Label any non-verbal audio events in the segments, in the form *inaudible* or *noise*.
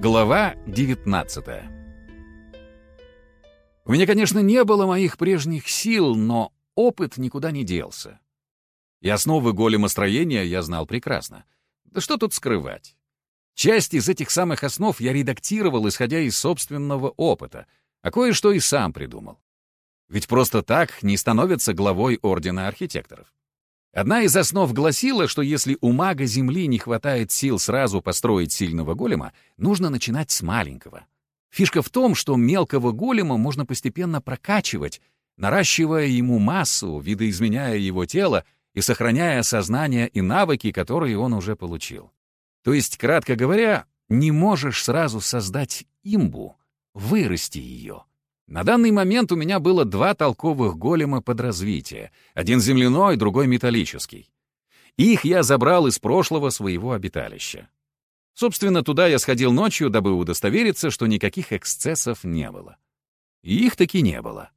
Глава 19 У меня, конечно, не было моих прежних сил, но опыт никуда не делся. И основы големостроения я знал прекрасно. Да что тут скрывать? Часть из этих самых основ я редактировал, исходя из собственного опыта, а кое-что и сам придумал. Ведь просто так не становится главой Ордена Архитекторов. Одна из основ гласила, что если у мага Земли не хватает сил сразу построить сильного голема, нужно начинать с маленького. Фишка в том, что мелкого голема можно постепенно прокачивать, наращивая ему массу, видоизменяя его тело и сохраняя сознание и навыки, которые он уже получил. То есть, кратко говоря, не можешь сразу создать имбу, вырасти ее. На данный момент у меня было два толковых голема под развитие, один земляной, другой металлический. Их я забрал из прошлого своего обиталища. Собственно, туда я сходил ночью, дабы удостовериться, что никаких эксцессов не было. И их таки не было.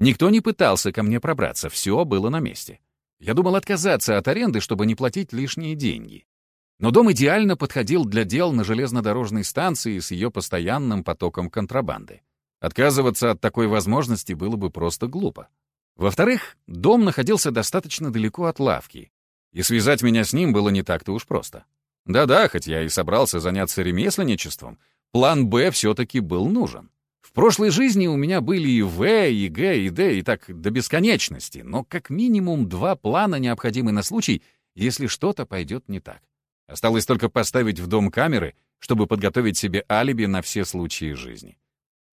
Никто не пытался ко мне пробраться, все было на месте. Я думал отказаться от аренды, чтобы не платить лишние деньги. Но дом идеально подходил для дел на железнодорожной станции с ее постоянным потоком контрабанды. Отказываться от такой возможности было бы просто глупо. Во-вторых, дом находился достаточно далеко от лавки, и связать меня с ним было не так-то уж просто. Да-да, хоть я и собрался заняться ремесленничеством, план «Б» все-таки был нужен. В прошлой жизни у меня были и В, и Г, и Д, и так до бесконечности, но как минимум два плана необходимы на случай, если что-то пойдет не так. Осталось только поставить в дом камеры, чтобы подготовить себе алиби на все случаи жизни.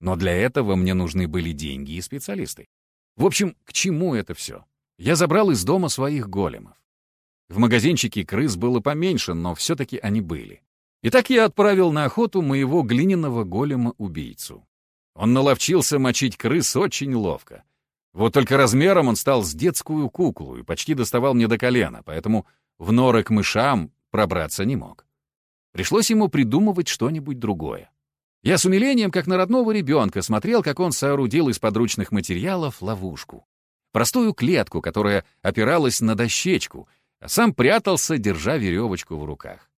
Но для этого мне нужны были деньги и специалисты. В общем, к чему это все? Я забрал из дома своих големов. В магазинчике крыс было поменьше, но все-таки они были. Итак, я отправил на охоту моего глиняного голема-убийцу. Он наловчился мочить крыс очень ловко. Вот только размером он стал с детскую куклу и почти доставал мне до колена, поэтому в норы к мышам пробраться не мог. Пришлось ему придумывать что-нибудь другое. Я с умилением, как на родного ребенка, смотрел, как он соорудил из подручных материалов ловушку. Простую клетку, которая опиралась на дощечку, а сам прятался, держа веревочку в руках.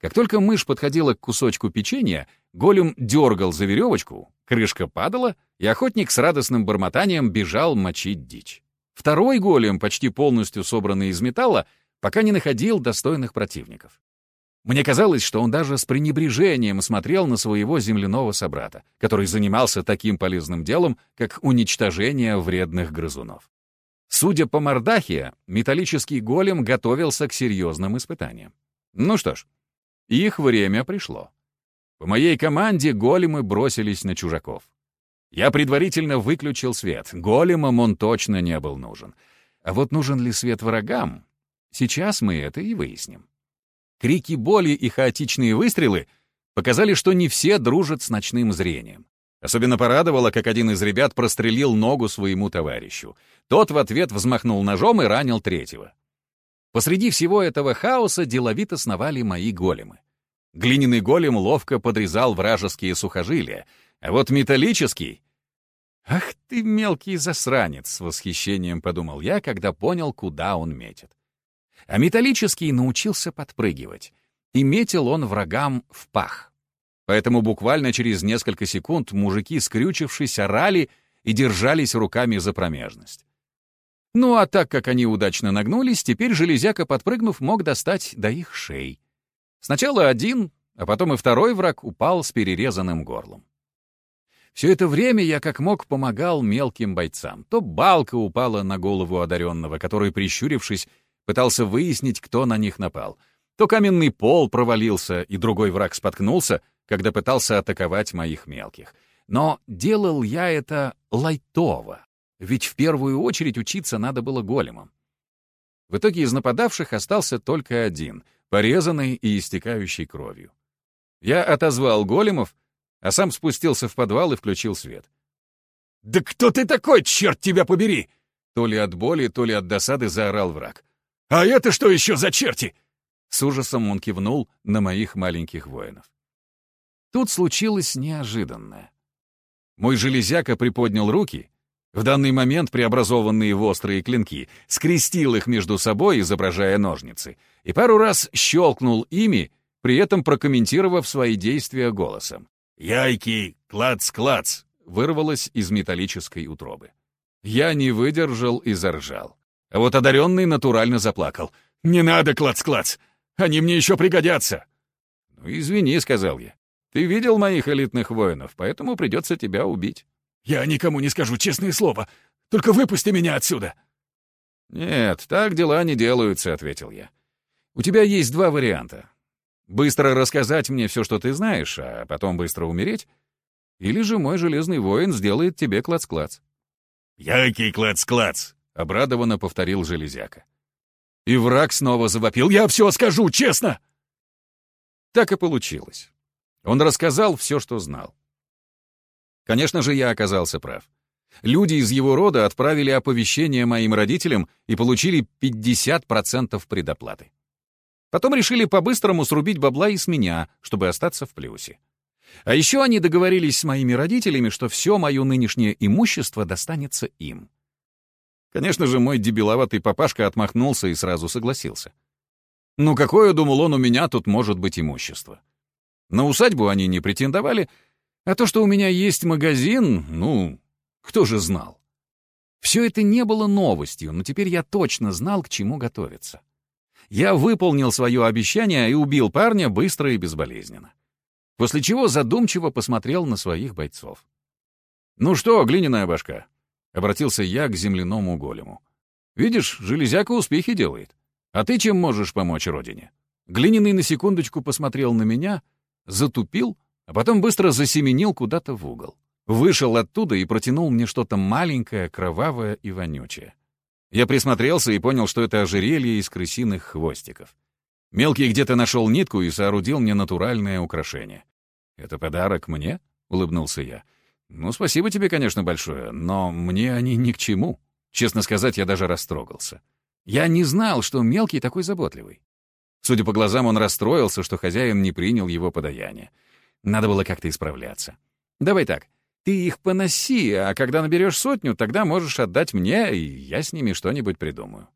Как только мышь подходила к кусочку печенья, голем дергал за веревочку, крышка падала, и охотник с радостным бормотанием бежал мочить дичь. Второй голем, почти полностью собранный из металла, пока не находил достойных противников. Мне казалось, что он даже с пренебрежением смотрел на своего земляного собрата, который занимался таким полезным делом, как уничтожение вредных грызунов. Судя по мордахе, металлический голем готовился к серьезным испытаниям. Ну что ж, их время пришло. По моей команде големы бросились на чужаков. Я предварительно выключил свет, големам он точно не был нужен. А вот нужен ли свет врагам? Сейчас мы это и выясним. Крики боли и хаотичные выстрелы показали, что не все дружат с ночным зрением. Особенно порадовало, как один из ребят прострелил ногу своему товарищу. Тот в ответ взмахнул ножом и ранил третьего. Посреди всего этого хаоса деловито сновали мои големы. Глиняный голем ловко подрезал вражеские сухожилия, а вот металлический... «Ах ты, мелкий засранец!» — с восхищением подумал я, когда понял, куда он метит а металлический научился подпрыгивать, и метил он врагам в пах. Поэтому буквально через несколько секунд мужики, скрючившись, орали и держались руками за промежность. Ну а так как они удачно нагнулись, теперь железяка, подпрыгнув, мог достать до их шеи. Сначала один, а потом и второй враг упал с перерезанным горлом. Все это время я как мог помогал мелким бойцам. То балка упала на голову одаренного, который, прищурившись, пытался выяснить, кто на них напал. То каменный пол провалился, и другой враг споткнулся, когда пытался атаковать моих мелких. Но делал я это лайтово, ведь в первую очередь учиться надо было големам. В итоге из нападавших остался только один, порезанный и истекающий кровью. Я отозвал големов, а сам спустился в подвал и включил свет. «Да кто ты такой, черт тебя побери!» То ли от боли, то ли от досады заорал враг. «А это что еще за черти?» С ужасом он кивнул на моих маленьких воинов. Тут случилось неожиданное. Мой железяка приподнял руки, в данный момент преобразованные в острые клинки, скрестил их между собой, изображая ножницы, и пару раз щелкнул ими, при этом прокомментировав свои действия голосом. «Яйки, клац-клац!» вырвалось из металлической утробы. Я не выдержал и заржал. А вот одаренный натурально заплакал. «Не надо, клац-клац! Они мне еще пригодятся!» «Ну, извини», — сказал я. «Ты видел моих элитных воинов, поэтому придется тебя убить». «Я никому не скажу, честное слово. Только выпусти меня отсюда!» «Нет, так дела не делаются», — ответил я. «У тебя есть два варианта. Быстро рассказать мне все, что ты знаешь, а потом быстро умереть, или же мой железный воин сделает тебе клац-клац». «Який клац-клац!» — обрадованно повторил железяка. И враг снова завопил. «Я все скажу, честно!» Так и получилось. Он рассказал все, что знал. Конечно же, я оказался прав. Люди из его рода отправили оповещение моим родителям и получили 50% предоплаты. Потом решили по-быстрому срубить бабла и с меня, чтобы остаться в плюсе. А еще они договорились с моими родителями, что все мое нынешнее имущество достанется им. Конечно же, мой дебиловатый папашка отмахнулся и сразу согласился. Ну какое, думал он, у меня тут может быть имущество? На усадьбу они не претендовали, а то, что у меня есть магазин, ну, кто же знал? Все это не было новостью, но теперь я точно знал, к чему готовиться. Я выполнил свое обещание и убил парня быстро и безболезненно. После чего задумчиво посмотрел на своих бойцов. «Ну что, глиняная башка?» — обратился я к земляному голему. «Видишь, железяка успехи делает. А ты чем можешь помочь родине?» Глиняный на секундочку посмотрел на меня, затупил, а потом быстро засеменил куда-то в угол. Вышел оттуда и протянул мне что-то маленькое, кровавое и вонючее. Я присмотрелся и понял, что это ожерелье из крысиных хвостиков. Мелкий где-то нашел нитку и соорудил мне натуральное украшение. «Это подарок мне?» — улыбнулся я. «Ну, спасибо тебе, конечно, большое, но мне они ни к чему». Честно сказать, я даже растрогался. Я не знал, что Мелкий такой заботливый. Судя по глазам, он расстроился, что хозяин не принял его подаяние. Надо было как-то исправляться. «Давай так, ты их поноси, а когда наберешь сотню, тогда можешь отдать мне, и я с ними что-нибудь придумаю».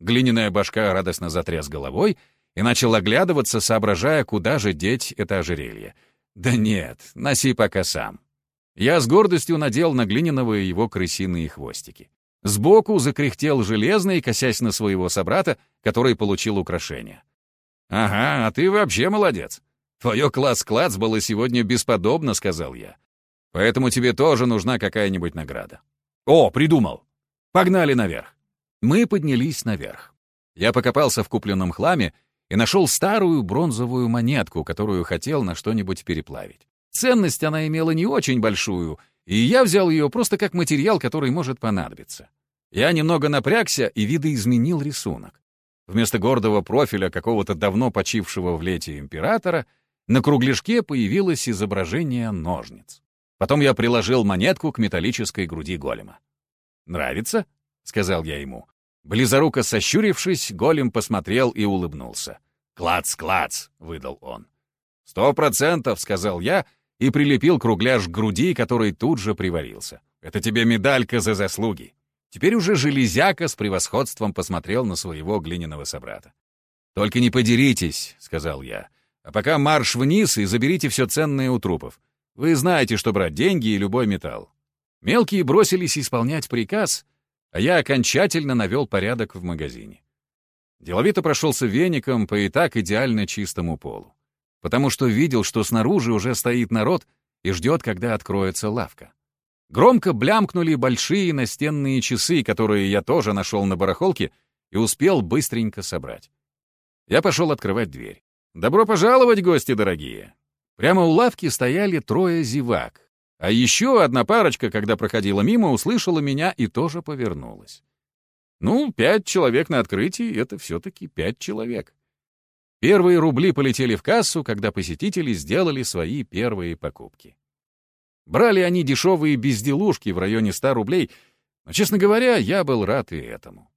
Глиняная башка радостно затряс головой и начал оглядываться, соображая, куда же деть это ожерелье. «Да нет, носи пока сам». Я с гордостью надел на глиняного его крысиные хвостики. Сбоку закряхтел железный, косясь на своего собрата, который получил украшение. «Ага, а ты вообще молодец. Твое класс-класс было сегодня бесподобно», — сказал я. Поэтому тебе тоже нужна какая-нибудь награда. О, придумал! Погнали наверх. Мы поднялись наверх. Я покопался в купленном хламе и нашел старую бронзовую монетку, которую хотел на что-нибудь переплавить. Ценность она имела не очень большую, и я взял ее просто как материал, который может понадобиться. Я немного напрягся и видоизменил рисунок. Вместо гордого профиля какого-то давно почившего в лете императора на кругляшке появилось изображение ножниц. Потом я приложил монетку к металлической груди голема. «Нравится?» — сказал я ему. Близоруко сощурившись, голем посмотрел и улыбнулся. «Клац, клац!» — выдал он. «Сто процентов!» — сказал я и прилепил кругляш к груди, который тут же приварился. «Это тебе медалька за заслуги!» Теперь уже железяка с превосходством посмотрел на своего глиняного собрата. «Только не подеритесь», — сказал я. «А пока марш вниз и заберите все ценное у трупов. Вы знаете, что брать деньги и любой металл. Мелкие бросились исполнять приказ, а я окончательно навел порядок в магазине. Деловито прошелся веником по и так идеально чистому полу, потому что видел, что снаружи уже стоит народ и ждет, когда откроется лавка. Громко блямкнули большие настенные часы, которые я тоже нашел на барахолке и успел быстренько собрать. Я пошел открывать дверь. «Добро пожаловать, гости дорогие! Прямо у лавки стояли трое зевак. А еще одна парочка, когда проходила мимо, услышала меня и тоже повернулась. Ну, пять человек на открытии — это все-таки пять человек. Первые рубли полетели в кассу, когда посетители сделали свои первые покупки. Брали они дешевые безделушки в районе 100 рублей, но, честно говоря, я был рад и этому.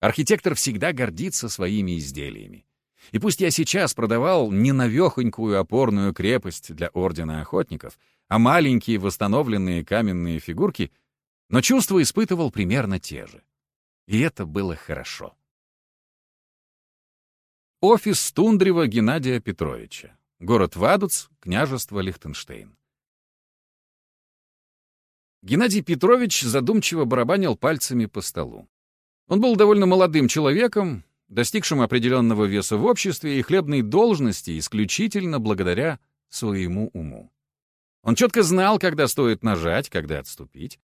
Архитектор всегда гордится своими изделиями. И пусть я сейчас продавал не навехонькую опорную крепость для Ордена Охотников, а маленькие восстановленные каменные фигурки, но чувства испытывал примерно те же. И это было хорошо. Офис Тундрева Геннадия Петровича. Город Вадуц, княжество Лихтенштейн. Геннадий Петрович задумчиво барабанил пальцами по столу. Он был довольно молодым человеком, достигшим определенного веса в обществе и хлебной должности исключительно благодаря своему уму. Он четко знал, когда стоит нажать, когда отступить,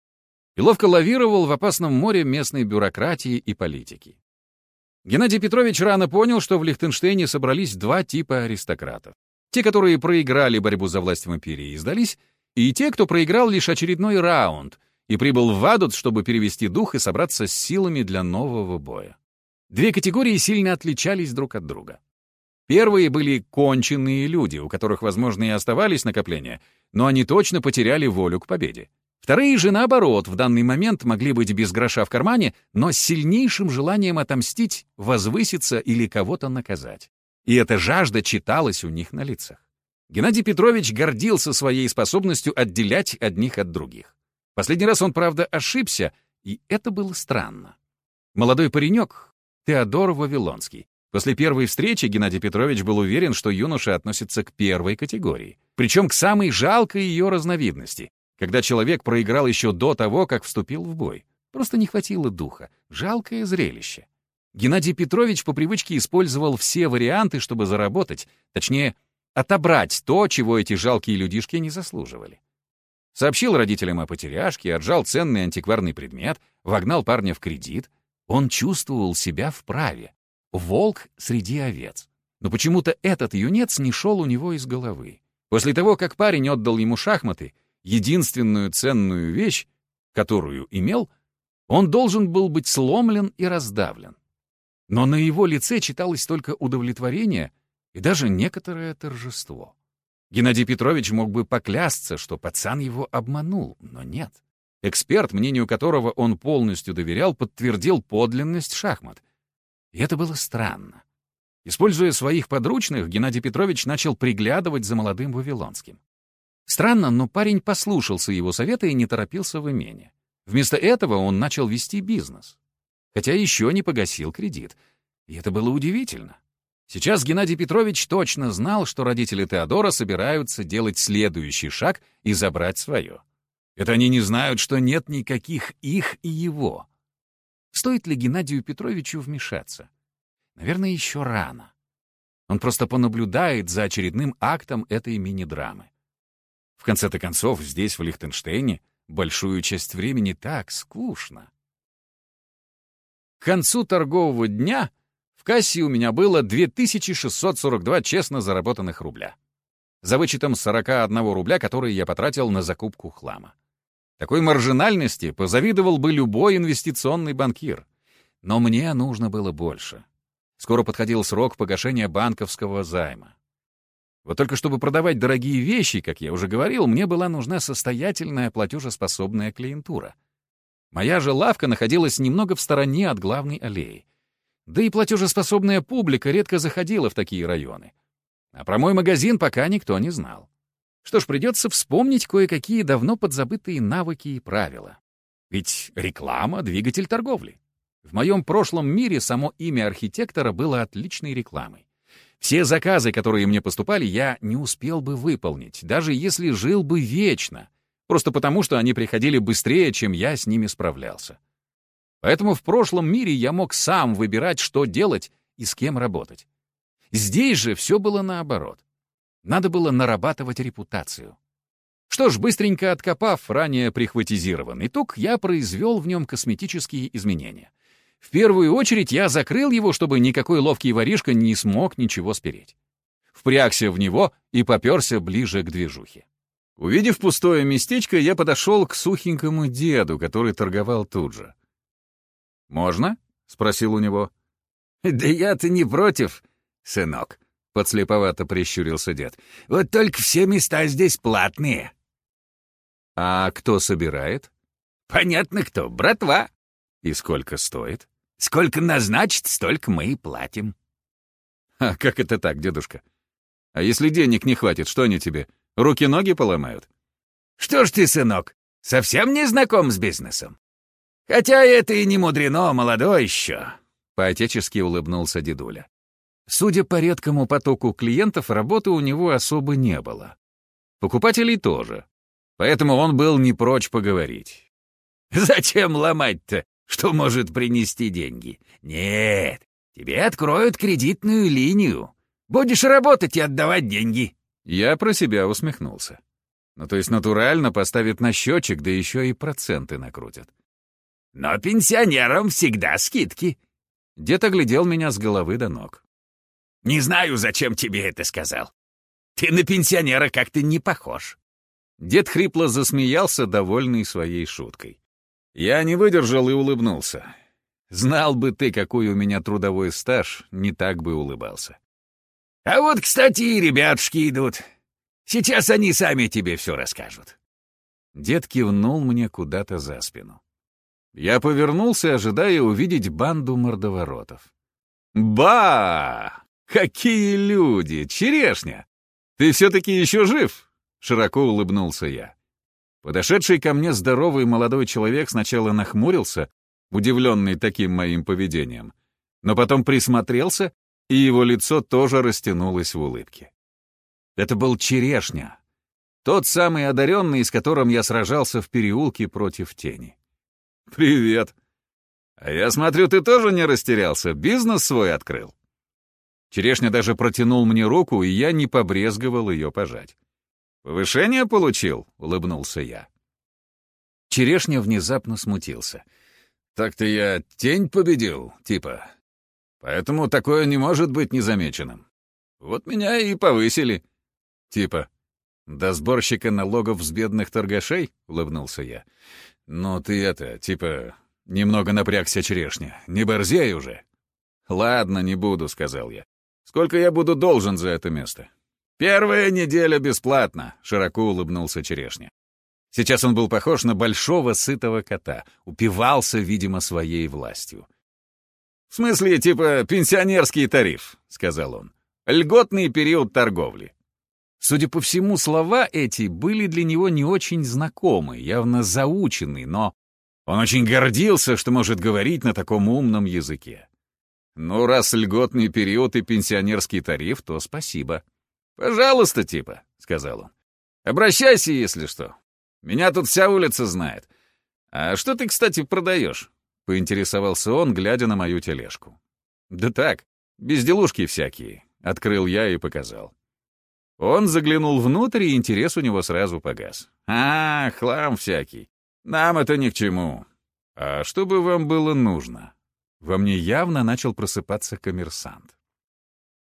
и ловко лавировал в опасном море местной бюрократии и политики. Геннадий Петрович рано понял, что в Лихтенштейне собрались два типа аристократов. Те, которые проиграли борьбу за власть в империи и сдались, и те, кто проиграл лишь очередной раунд и прибыл в Вадут, чтобы перевести дух и собраться с силами для нового боя. Две категории сильно отличались друг от друга. Первые были конченые люди, у которых, возможно, и оставались накопления, но они точно потеряли волю к победе. Вторые же, наоборот, в данный момент могли быть без гроша в кармане, но с сильнейшим желанием отомстить, возвыситься или кого-то наказать. И эта жажда читалась у них на лицах. Геннадий Петрович гордился своей способностью отделять одних от других. Последний раз он, правда, ошибся, и это было странно. Молодой паренек, Теодор Вавилонский. После первой встречи Геннадий Петрович был уверен, что юноша относится к первой категории, причем к самой жалкой ее разновидности, когда человек проиграл еще до того, как вступил в бой. Просто не хватило духа. Жалкое зрелище. Геннадий Петрович по привычке использовал все варианты, чтобы заработать, точнее, отобрать то, чего эти жалкие людишки не заслуживали. Сообщил родителям о потеряшке, отжал ценный антикварный предмет, вогнал парня в кредит. Он чувствовал себя вправе. Волк среди овец. Но почему-то этот юнец не шел у него из головы. После того, как парень отдал ему шахматы, единственную ценную вещь, которую имел, он должен был быть сломлен и раздавлен. Но на его лице читалось только удовлетворение и даже некоторое торжество. Геннадий Петрович мог бы поклясться, что пацан его обманул, но нет. Эксперт, мнению которого он полностью доверял, подтвердил подлинность шахмат. И это было странно. Используя своих подручных, Геннадий Петрович начал приглядывать за молодым Вавилонским. Странно, но парень послушался его совета и не торопился в имение. Вместо этого он начал вести бизнес. Хотя еще не погасил кредит. И это было удивительно. Сейчас Геннадий Петрович точно знал, что родители Теодора собираются делать следующий шаг и забрать свое. Это они не знают, что нет никаких их и его. Стоит ли Геннадию Петровичу вмешаться? Наверное, еще рано. Он просто понаблюдает за очередным актом этой мини-драмы. В конце-то концов, здесь, в Лихтенштейне, большую часть времени так скучно. К концу торгового дня в кассе у меня было 2642 честно заработанных рубля. За вычетом 41 рубля, который я потратил на закупку хлама. Такой маржинальности позавидовал бы любой инвестиционный банкир. Но мне нужно было больше. Скоро подходил срок погашения банковского займа. Вот только чтобы продавать дорогие вещи, как я уже говорил, мне была нужна состоятельная платежеспособная клиентура. Моя же лавка находилась немного в стороне от главной аллеи. Да и платежеспособная публика редко заходила в такие районы. А про мой магазин пока никто не знал. Что ж, придется вспомнить кое-какие давно подзабытые навыки и правила. Ведь реклама — двигатель торговли. В моем прошлом мире само имя архитектора было отличной рекламой. Все заказы, которые мне поступали, я не успел бы выполнить, даже если жил бы вечно, просто потому что они приходили быстрее, чем я с ними справлялся. Поэтому в прошлом мире я мог сам выбирать, что делать и с кем работать. Здесь же все было наоборот. Надо было нарабатывать репутацию. Что ж, быстренько откопав ранее прихватизированный тук, я произвел в нем косметические изменения. В первую очередь я закрыл его, чтобы никакой ловкий воришка не смог ничего спереть. Впрягся в него и попёрся ближе к движухе. Увидев пустое местечко, я подошел к сухенькому деду, который торговал тут же. «Можно?» — спросил у него. «Да я-то не против, сынок», — подслеповато прищурился дед. «Вот только все места здесь платные». «А кто собирает?» «Понятно кто, братва». «И сколько стоит?» Сколько назначит, столько мы и платим. А как это так, дедушка? А если денег не хватит, что они тебе? Руки-ноги поломают? Что ж ты, сынок, совсем не знаком с бизнесом? Хотя это и не мудрено, молодой еще. Поотечески улыбнулся дедуля. Судя по редкому потоку клиентов, работы у него особо не было. Покупателей тоже. Поэтому он был не прочь поговорить. *laughs* «Зачем ломать-то, что может принести деньги? Нет, тебе откроют кредитную линию. Будешь работать и отдавать деньги». Я про себя усмехнулся. Ну, то есть натурально поставят на счетчик, да еще и проценты накрутят. «Но пенсионерам всегда скидки». Дед оглядел меня с головы до ног. «Не знаю, зачем тебе это сказал. Ты на пенсионера как-то не похож». Дед хрипло засмеялся, довольный своей шуткой. Я не выдержал и улыбнулся. Знал бы ты, какой у меня трудовой стаж, не так бы улыбался. «А вот, кстати, и ребятушки идут. Сейчас они сами тебе все расскажут». Дед кивнул мне куда-то за спину. Я повернулся, ожидая увидеть банду мордоворотов. «Ба! Какие люди! Черешня! Ты все-таки еще жив?» — широко улыбнулся я. Подошедший ко мне здоровый молодой человек сначала нахмурился, удивленный таким моим поведением, но потом присмотрелся, и его лицо тоже растянулось в улыбке. Это был Черешня, тот самый одаренный, с которым я сражался в переулке против тени. «Привет!» «А я смотрю, ты тоже не растерялся, бизнес свой открыл». Черешня даже протянул мне руку, и я не побрезговал ее пожать. «Повышение получил?» — улыбнулся я. Черешня внезапно смутился. «Так-то я тень победил, типа. Поэтому такое не может быть незамеченным. Вот меня и повысили. Типа. До сборщика налогов с бедных торгашей?» — улыбнулся я. «Ну ты это, типа, немного напрягся черешня. Не борзей уже». «Ладно, не буду», — сказал я. «Сколько я буду должен за это место?» «Первая неделя бесплатно», — широко улыбнулся черешня. Сейчас он был похож на большого сытого кота, упивался, видимо, своей властью. «В смысле, типа, пенсионерский тариф», — сказал он. «Льготный период торговли». Судя по всему, слова эти были для него не очень знакомы, явно заучены, но он очень гордился, что может говорить на таком умном языке. Ну, раз льготный период и пенсионерский тариф, то спасибо. «Пожалуйста, типа», — сказал он. «Обращайся, если что. Меня тут вся улица знает. А что ты, кстати, продаешь?» — поинтересовался он, глядя на мою тележку. «Да так, безделушки всякие», — открыл я и показал. Он заглянул внутрь, и интерес у него сразу погас. «А, хлам всякий. Нам это ни к чему. А что бы вам было нужно?» Во мне явно начал просыпаться коммерсант.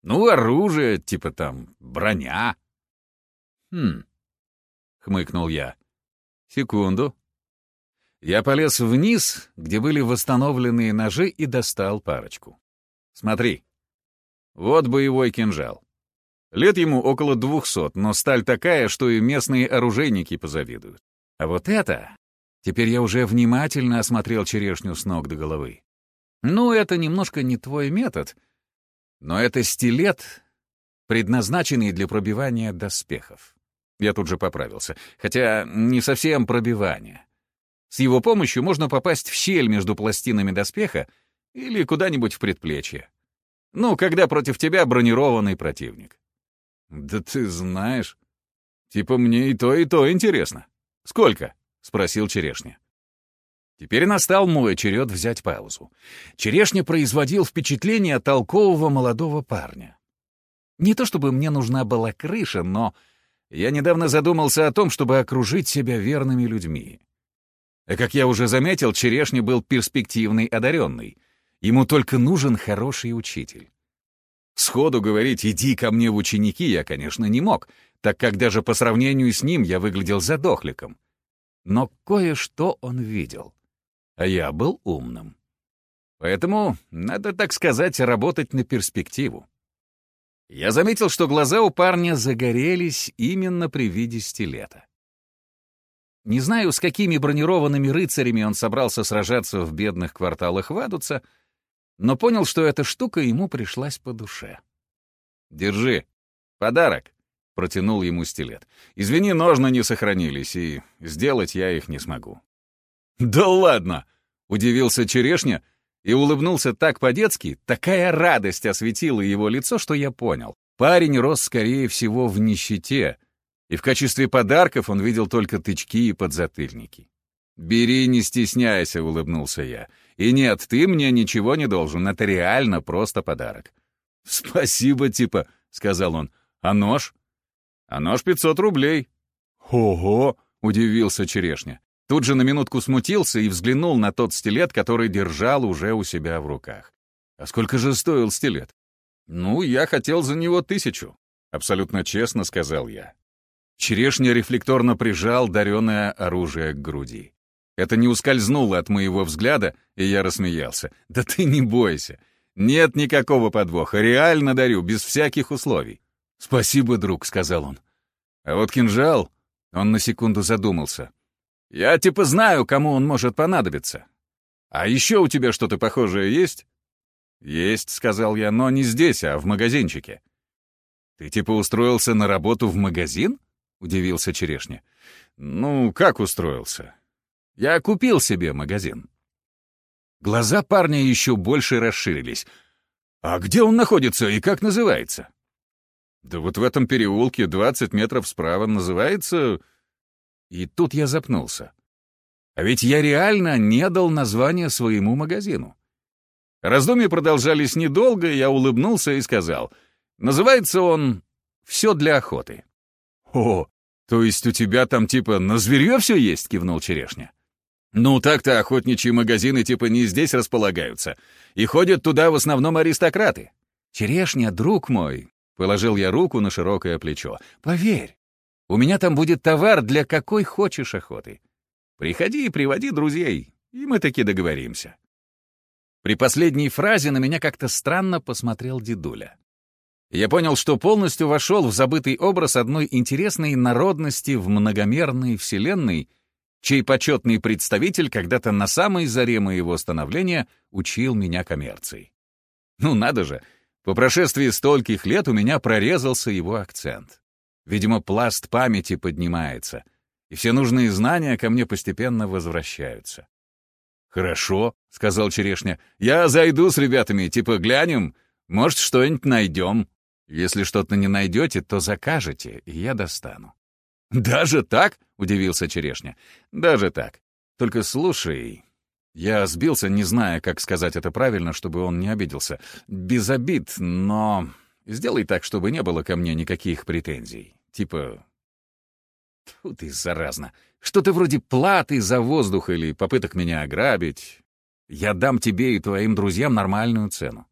«Ну, оружие, типа там, броня». «Хм», — хмыкнул я. «Секунду». Я полез вниз, где были восстановленные ножи, и достал парочку. «Смотри. Вот боевой кинжал. Лет ему около двухсот, но сталь такая, что и местные оружейники позавидуют. А вот это... Теперь я уже внимательно осмотрел черешню с ног до головы. Ну, это немножко не твой метод, но это стилет, предназначенный для пробивания доспехов. Я тут же поправился, хотя не совсем пробивание. С его помощью можно попасть в щель между пластинами доспеха или куда-нибудь в предплечье. Ну, когда против тебя бронированный противник. «Да ты знаешь. Типа мне и то, и то интересно. Сколько?» — спросил Черешня. Теперь настал мой черед взять паузу. Черешня производил впечатление толкового молодого парня. Не то чтобы мне нужна была крыша, но я недавно задумался о том, чтобы окружить себя верными людьми. А как я уже заметил, Черешня был перспективный одаренный. Ему только нужен хороший учитель. Сходу говорить «иди ко мне в ученики» я, конечно, не мог, так как даже по сравнению с ним я выглядел задохликом. Но кое-что он видел. А я был умным. Поэтому надо, так сказать, работать на перспективу. Я заметил, что глаза у парня загорелись именно при виде стилета. Не знаю, с какими бронированными рыцарями он собрался сражаться в бедных кварталах Вадуца, но понял, что эта штука ему пришлась по душе. «Держи. Подарок», — протянул ему стилет. «Извини, ножны не сохранились, и сделать я их не смогу». «Да ладно!» — удивился Черешня и улыбнулся так по-детски, такая радость осветила его лицо, что я понял. Парень рос, скорее всего, в нищете, и в качестве подарков он видел только тычки и подзатыльники. «Бери, не стесняйся», — улыбнулся я. «И нет, ты мне ничего не должен, это реально просто подарок». «Спасибо, типа», — сказал он. «А нож?» «А нож пятьсот рублей». «Ого!» — удивился Черешня. Тут же на минутку смутился и взглянул на тот стилет, который держал уже у себя в руках. «А сколько же стоил стилет?» «Ну, я хотел за него тысячу», — абсолютно честно сказал я. Черешня рефлекторно прижал дареное оружие к груди. Это не ускользнуло от моего взгляда, и я рассмеялся. «Да ты не бойся. Нет никакого подвоха. Реально дарю, без всяких условий». «Спасибо, друг», — сказал он. «А вот кинжал...» Он на секунду задумался. Я типа знаю, кому он может понадобиться. А еще у тебя что-то похожее есть? Есть, сказал я, но не здесь, а в магазинчике. Ты типа устроился на работу в магазин? Удивился Черешня. Ну, как устроился? Я купил себе магазин. Глаза парня еще больше расширились. А где он находится и как называется? Да вот в этом переулке 20 метров справа называется и тут я запнулся. А ведь я реально не дал название своему магазину. Раздумья продолжались недолго, я улыбнулся и сказал, называется он «Все для охоты». «О, то есть у тебя там типа на зверье все есть?» — кивнул Черешня. «Ну так-то охотничьи магазины типа не здесь располагаются, и ходят туда в основном аристократы». «Черешня, друг мой», — положил я руку на широкое плечо, — «поверь, у меня там будет товар для какой хочешь охоты. Приходи и приводи друзей, и мы таки договоримся». При последней фразе на меня как-то странно посмотрел дедуля. Я понял, что полностью вошел в забытый образ одной интересной народности в многомерной вселенной, чей почетный представитель когда-то на самой заре моего становления учил меня коммерции. Ну надо же, по прошествии стольких лет у меня прорезался его акцент. Видимо, пласт памяти поднимается, и все нужные знания ко мне постепенно возвращаются. «Хорошо», — сказал Черешня, — «я зайду с ребятами, типа глянем, может, что-нибудь найдем. Если что-то не найдете, то закажете, и я достану». «Даже так?» — удивился Черешня. «Даже так. Только слушай...» Я сбился, не зная, как сказать это правильно, чтобы он не обиделся. Без обид, но... Сделай так, чтобы не было ко мне никаких претензий. Типа... Тьфу ты, заразно. Что-то вроде платы за воздух или попыток меня ограбить. Я дам тебе и твоим друзьям нормальную цену.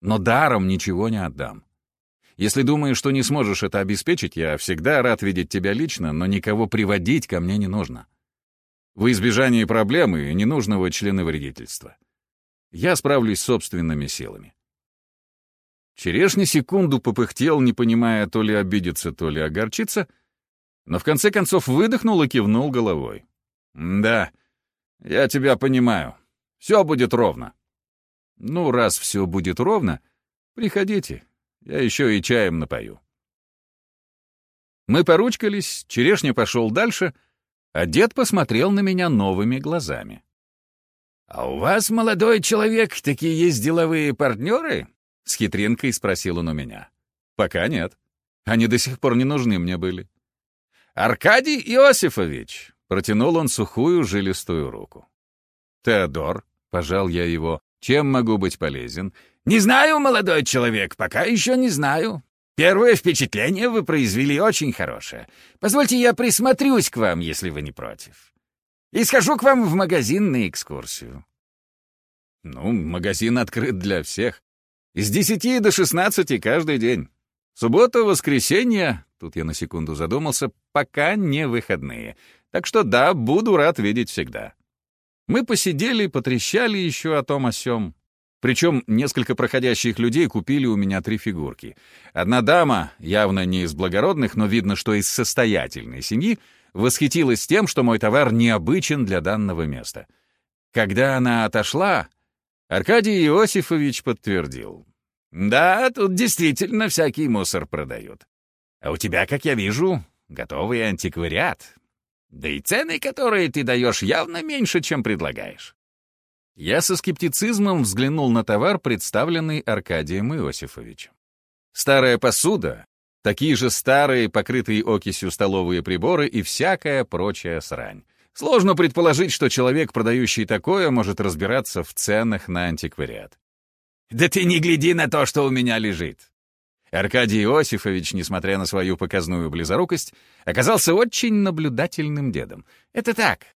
Но даром ничего не отдам. Если думаешь, что не сможешь это обеспечить, я всегда рад видеть тебя лично, но никого приводить ко мне не нужно. В избежании проблемы и ненужного членовредительства. Я справлюсь собственными силами. Черешня секунду попыхтел, не понимая то ли обидеться, то ли огорчиться, но в конце концов выдохнул и кивнул головой. «Да, я тебя понимаю. Все будет ровно». «Ну, раз все будет ровно, приходите, я еще и чаем напою». Мы поручкались, Черешня пошел дальше, а дед посмотрел на меня новыми глазами. «А у вас, молодой человек, такие есть деловые партнеры?» — с хитринкой спросил он у меня. «Пока нет. Они до сих пор не нужны мне были». «Аркадий Иосифович!» — протянул он сухую жилистую руку. «Теодор», — пожал я его, — «чем могу быть полезен?» «Не знаю, молодой человек, пока еще не знаю. Первое впечатление вы произвели очень хорошее. Позвольте, я присмотрюсь к вам, если вы не против. И схожу к вам в магазин на экскурсию». «Ну, магазин открыт для всех. С десяти до шестнадцати каждый день. Суббота, воскресенье, тут я на секунду задумался, пока не выходные. Так что да, буду рад видеть всегда. Мы посидели, потрещали еще о том о сём. Причем несколько проходящих людей купили у меня три фигурки. Одна дама, явно не из благородных, но видно, что из состоятельной семьи, восхитилась тем, что мой товар необычен для данного места. Когда она отошла, Аркадий Иосифович подтвердил. «Да, тут действительно всякий мусор продают. А у тебя, как я вижу, готовый антиквариат. Да и цены, которые ты даешь, явно меньше, чем предлагаешь». Я со скептицизмом взглянул на товар, представленный Аркадием Иосифовичем. Старая посуда, такие же старые, покрытые окисью столовые приборы и всякая прочая срань. Сложно предположить, что человек, продающий такое, может разбираться в ценах на антиквариат. «Да ты не гляди на то, что у меня лежит!» Аркадий Иосифович, несмотря на свою показную близорукость, оказался очень наблюдательным дедом. «Это так,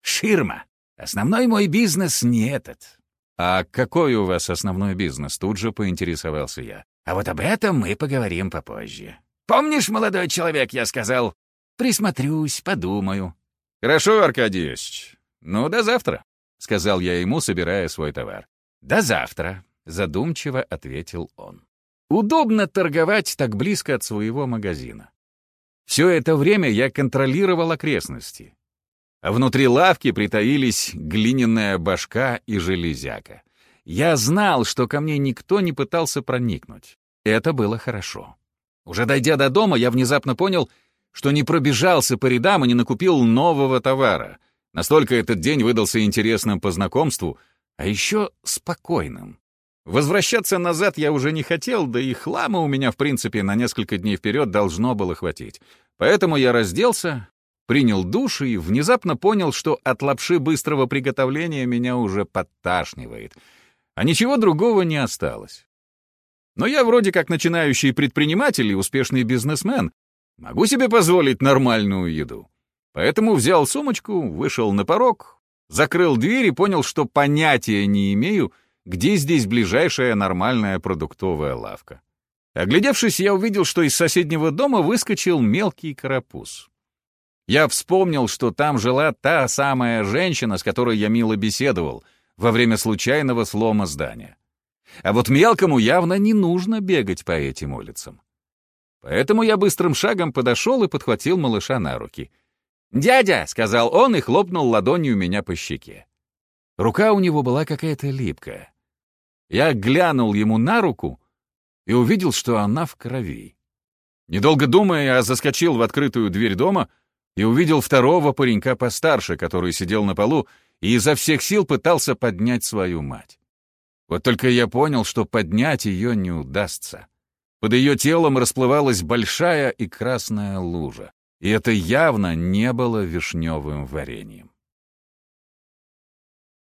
ширма. Основной мой бизнес не этот». «А какой у вас основной бизнес?» — тут же поинтересовался я. «А вот об этом мы поговорим попозже. Помнишь, молодой человек, я сказал, присмотрюсь, подумаю». «Хорошо, Аркадий Иосифович. Ну, до завтра», — сказал я ему, собирая свой товар. «До завтра», — задумчиво ответил он. Удобно торговать так близко от своего магазина. Все это время я контролировал окрестности. А внутри лавки притаились глиняная башка и железяка. Я знал, что ко мне никто не пытался проникнуть. Это было хорошо. Уже дойдя до дома, я внезапно понял, что не пробежался по рядам и не накупил нового товара. Настолько этот день выдался интересным по знакомству, а еще спокойным. Возвращаться назад я уже не хотел, да и хлама у меня, в принципе, на несколько дней вперед должно было хватить. Поэтому я разделся, принял душ и внезапно понял, что от лапши быстрого приготовления меня уже подташнивает. А ничего другого не осталось. Но я вроде как начинающий предприниматель и успешный бизнесмен. Могу себе позволить нормальную еду. Поэтому взял сумочку, вышел на порог, закрыл дверь и понял, что понятия не имею — где здесь ближайшая нормальная продуктовая лавка. Оглядевшись, я увидел, что из соседнего дома выскочил мелкий карапуз. Я вспомнил, что там жила та самая женщина, с которой я мило беседовал во время случайного слома здания. А вот мелкому явно не нужно бегать по этим улицам. Поэтому я быстрым шагом подошел и подхватил малыша на руки. «Дядя!» — сказал он и хлопнул ладонью меня по щеке. Рука у него была какая-то липкая. Я глянул ему на руку и увидел, что она в крови. Недолго думая, я заскочил в открытую дверь дома и увидел второго паренька постарше, который сидел на полу и изо всех сил пытался поднять свою мать. Вот только я понял, что поднять ее не удастся. Под ее телом расплывалась большая и красная лужа, и это явно не было вишневым вареньем.